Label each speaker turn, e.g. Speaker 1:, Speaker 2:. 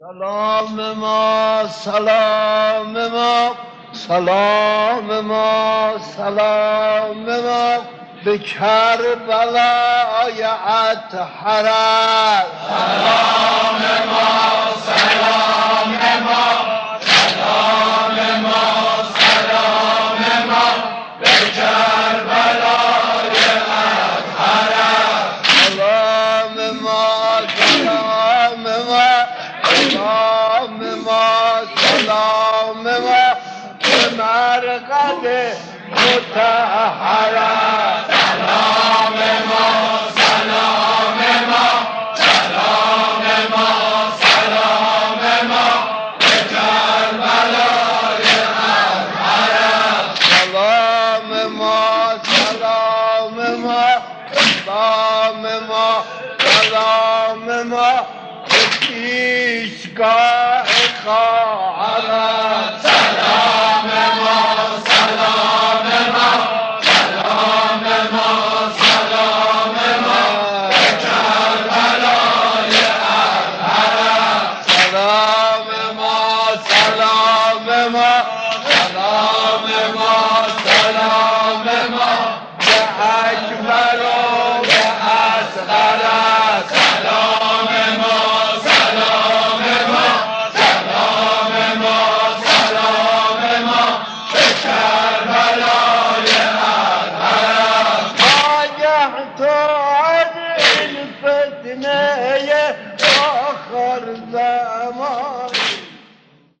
Speaker 1: سلام ما سلام ما سلام ما سلام ما. به کربلای اطهرت
Speaker 2: سلام سلام ما سلام ما به
Speaker 1: مرقد متحرت
Speaker 2: سلام ما سلام ما سلام ما. کربلای اطهرت
Speaker 1: سلام ما سلام ما سلام ما سلام ما
Speaker 2: کربلای اطهرت
Speaker 1: سلام ما سلام ما سلام ما سلام ما به اکبر Yeah.